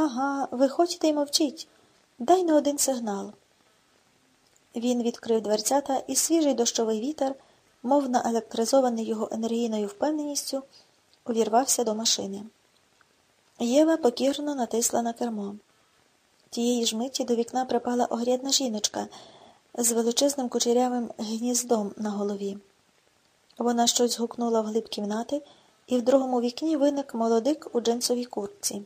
Ага, ви хочете й мовчіть. Дай на один сигнал. Він відкрив дверцята, і свіжий дощовий вітер, мов наелектризований його енергійною впевненістю, увірвався до машини. Єва покірно натисла на кермо. Тієї ж миті до вікна припала огрядна жіночка з величезним кучерявим гніздом на голові. Вона щось гукнула вглиб кімнати, і в другому вікні виник молодик у джинсовій куртці.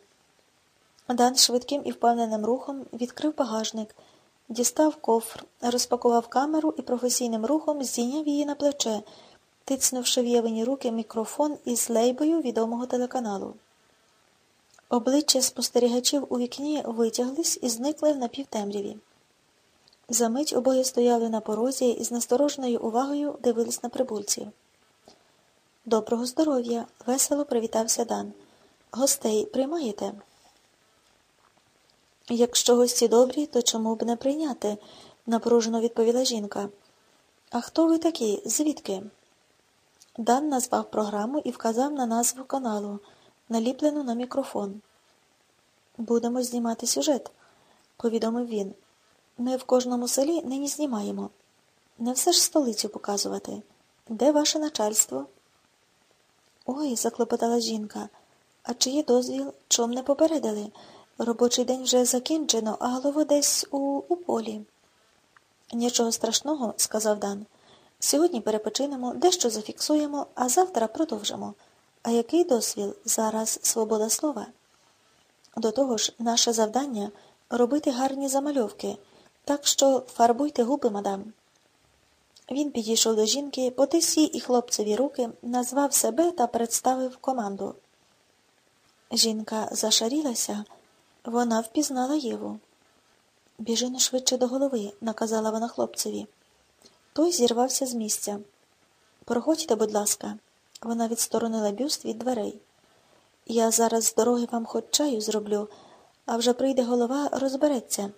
Дан швидким і впевненим рухом відкрив багажник, дістав кофр, розпакував камеру і професійним рухом здійняв її на плече, тицнувши в євені руки мікрофон із лейбою відомого телеканалу. Обличчя спостерігачів у вікні витяглись і зникли в напівтемряві. Замить обоє стояли на порозі і з настороженою увагою дивились на прибульців. Доброго здоров'я! весело привітався Дан. Гостей приймаєте? Якщо гості добрі, то чому б не прийняти? напружено відповіла жінка. А хто ви такі? Звідки? Дан назвав програму і вказав на назву каналу, наліплену на мікрофон. Будемо знімати сюжет, повідомив він. Ми в кожному селі нині знімаємо. Не все ж столицю показувати. Де ваше начальство? Ой, заклопотала жінка. А чи дозвіл, чом не попередили? Робочий день вже закінчено, а голово десь у, у полі. Нічого страшного, сказав Дан. Сьогодні перепочинемо, дещо зафіксуємо, а завтра продовжимо. А який дозвіл? Зараз свобода слова. До того ж, наше завдання робити гарні замальовки, так що фарбуйте губи, мадам. Він підійшов до жінки, потис і хлопцеві руки, назвав себе та представив команду. Жінка зашарілася, вона впізнала Єву. Біжи швидше до голови, наказала вона хлопцеві. Той зірвався з місця. Проходьте, будь ласка, вона відсторонила бюст від дверей. Я зараз з дороги вам хоч чаю зроблю, а вже прийде голова, розбереться.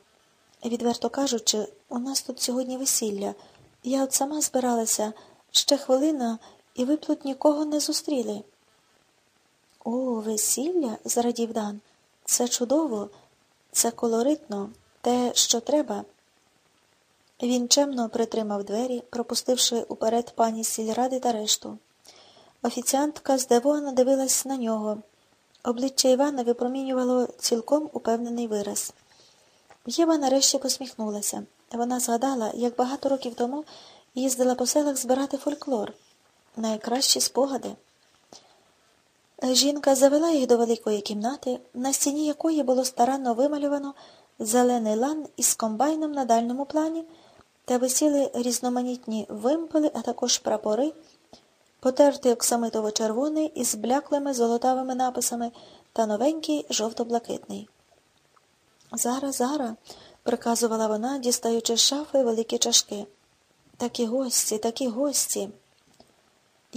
Відверто кажучи, у нас тут сьогодні весілля. Я от сама збиралася ще хвилина, і ви тут нікого не зустріли. О, весілля, зрадів Дан. Це чудово, це колоритно, те, що треба. Він чемно притримав двері, пропустивши уперед пані сільради та решту. Офіціантка здивовано дивилась на нього. Обличчя Івана випромінювало цілком упевнений вираз. Єва нарешті посміхнулася. Вона згадала, як багато років тому їздила по селах збирати фольклор, найкращі спогади. Жінка завела їх до великої кімнати, на стіні якої було старанно вималювано зелений лан із комбайном на дальньому плані, та висіли різноманітні вимпели, а також прапори, потертий оксамитово-червоний із бляклими золотавими написами та новенький жовто-блакитний. Зараз, зараз, приказувала вона, дістаючи з шафи великі чашки. Такі гості, такі гості.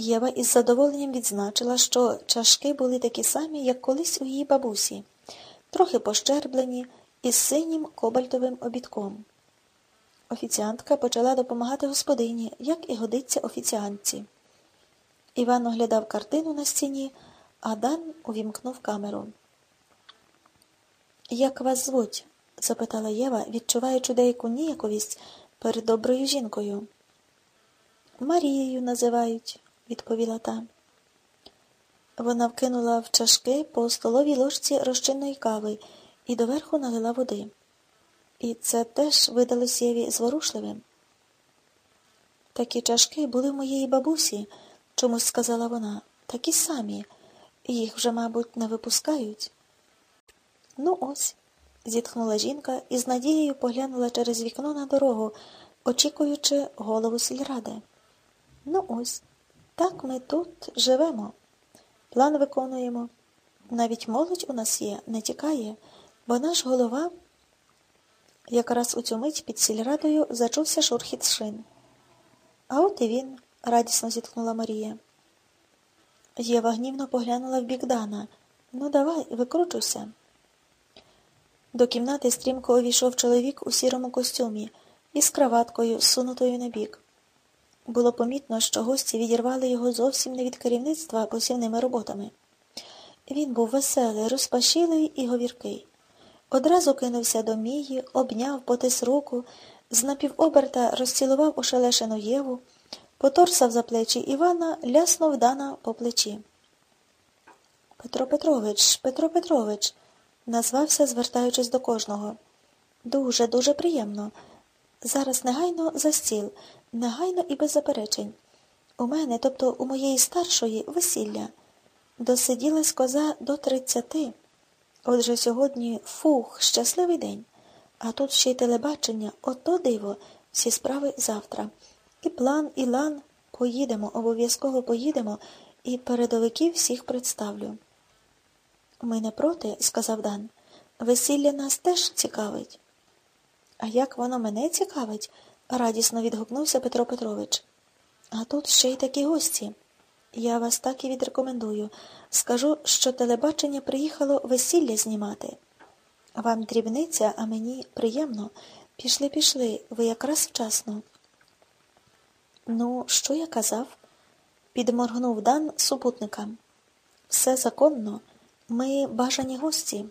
Єва із задоволенням відзначила, що чашки були такі самі, як колись у її бабусі, трохи пощерблені, із синім кобальтовим обідком. Офіціантка почала допомагати господині, як і годиться офіціантці. Іван оглядав картину на стіні, а Дан увімкнув камеру. Як вас звуть? запитала Єва, відчуваючи деяку ніяковість перед доброю жінкою. Марією називають, відповіла та. Вона вкинула в чашки по столовій ложці розчинної кави і доверху налила води. І це теж видалось Єві зворушливим. Такі чашки були в моєї бабусі, чомусь сказала вона, такі самі, їх вже, мабуть, не випускають. Ну, ось, зітхнула жінка і з надією поглянула через вікно на дорогу, очікуючи голову сільради. Ну, ось, так ми тут живемо. План виконуємо. Навіть молодь у нас є, не тікає, бо наш голова. Якраз у цю мить під сільрадою зачувся шурхіт шин. А от і він, радісно зітхнула Марія. Єва гнівно поглянула в бік Дана. Ну, давай, викручуйся. До кімнати стрімко увійшов чоловік у сірому костюмі із краваткою, сунутою на бік. Було помітно, що гості відірвали його зовсім не від керівництва посівними роботами. Він був веселий, розпашілий і говіркий. Одразу кинувся до Мії, обняв, потис руку, з напівоберта розцілував ошелешену Єву, поторсав за плечі Івана, ляснув Дана по плечі. Петро Петрович, Петро Петрович, назвався, звертаючись до кожного. Дуже, дуже приємно. Зараз негайно за стіл, негайно і без заперечень. У мене, тобто у моєї старшої, весілля. Досиділась коза до тридцяти. Отже сьогодні фух, щасливий день. А тут ще й телебачення, ото диво, всі справи завтра. І план, і лан. Поїдемо, обов'язково поїдемо, і передовиків всіх представлю. Ми не проти, сказав Дан. Весілля нас теж цікавить. А як воно мене цікавить? Радісно відгукнувся Петро Петрович. А тут ще й такі гості. Я вас так і відрекомендую. Скажу, що телебачення приїхало весілля знімати. Вам дрібниця, а мені приємно. Пішли, пішли, ви якраз вчасно. Ну, що я казав? Підморгнув Дан супутникам. Все законно. Ми бажані гості.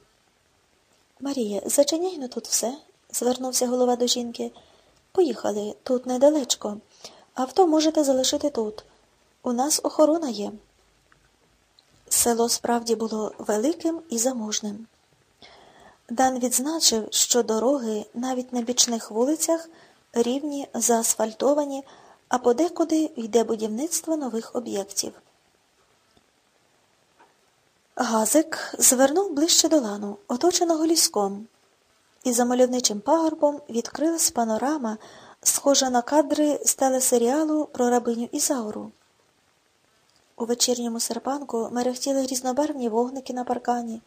Марія, зачиняй на тут все, звернувся голова до жінки. Поїхали, тут недалечко. Авто можете залишити тут. У нас охорона є. Село справді було великим і заможним. Дан відзначив, що дороги навіть на бічних вулицях рівні, заасфальтовані, а подекуди йде будівництво нових об'єктів. Газик звернув ближче до лану, оточеного ліском, і за мальовничим пагорбом відкрилась панорама, схожа на кадри з телесеріалу про рабиню Ізауру. У вечірньому серпанку мерехтіли різнобарвні вогники на паркані,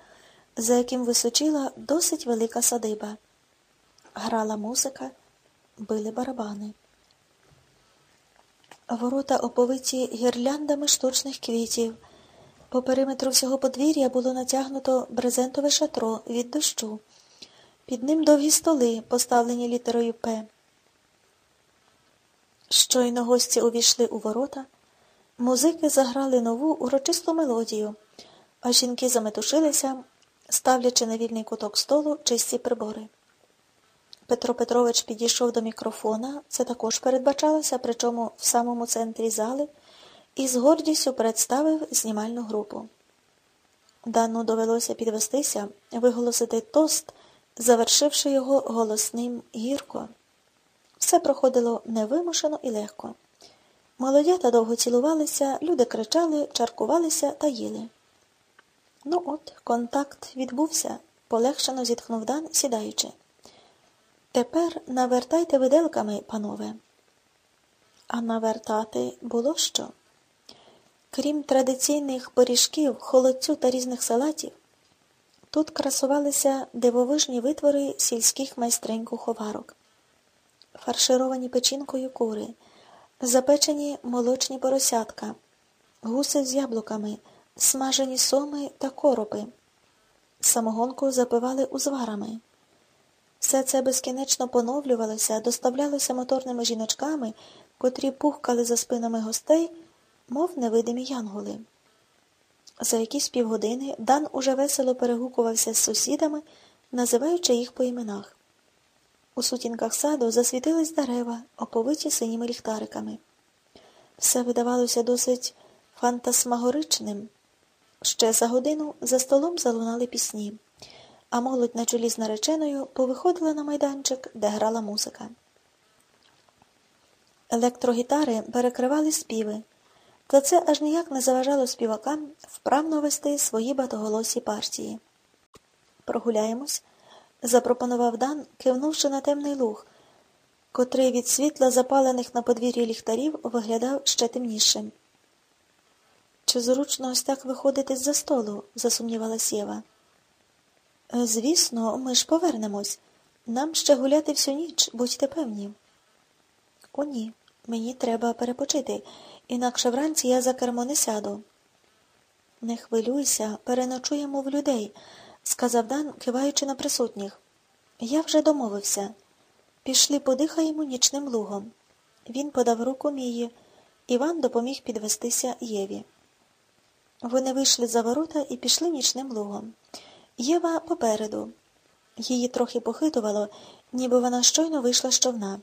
за яким височила досить велика садиба. Грала музика, били барабани. Ворота оповиті гірляндами штучних квітів. По периметру всього подвір'я було натягнуто брезентове шатро від дощу. Під ним довгі столи, поставлені літерою П. Щойно гості увійшли у ворота. Музики заграли нову урочисту мелодію, а жінки заметушилися, ставлячи на вільний куток столу чисті прибори. Петро Петрович підійшов до мікрофона, це також передбачалося, причому в самому центрі зали, і з гордістю представив знімальну групу. Дану довелося підвестися, виголосити тост, завершивши його голосним гірко. Все проходило невимушено і легко. Молодята довго цілувалися, люди кричали, чаркувалися та їли. Ну от, контакт відбувся, полегшено зітхнув Дан, сідаючи. Тепер навертайте виделками, панове. А навертати було що? Крім традиційних поріжків, холодцю та різних салатів, тут красувалися дивовижні витвори сільських майстринь куховарок, фаршировані печінкою кури запечені молочні поросятка, гуси з яблуками, смажені соми та коропи. Самогонку запивали узварами. Все це безкінечно поновлювалося, доставлялося моторними жіночками, котрі пухкали за спинами гостей, мов невидимі янголи. За якісь півгодини Дан уже весело перегукувався з сусідами, називаючи їх по іменах. У сутінках саду засвітились дерева, оповиті синіми ліхтариками. Все видавалося досить фантасмагоричним. Ще за годину за столом залунали пісні, а молодь на чолі з нареченою повиходила на майданчик, де грала музика. Електрогітари перекривали співи, та це аж ніяк не заважало співакам вправно вести свої батоголосі партії. Прогуляємось запропонував Дан, кивнувши на темний луг, котрий від світла запалених на подвір'ї ліхтарів виглядав ще темнішим. Чи зручно ось так виходити з за столу? засумнівалась Єва. Звісно, ми ж повернемось. Нам ще гуляти всю ніч, будьте певні. О, ні, мені треба перепочити, інакше вранці я за кермо не сяду. Не хвилюйся, переночуємо в людей сказав Дан, киваючи на присутніх. Я вже домовився. Пішли подихаємо нічним лугом. Він подав руку Мії. Іван допоміг підвестися Єві. Вони вийшли за ворота і пішли нічним лугом. Єва попереду. Її трохи похитувало, ніби вона щойно вийшла з човна.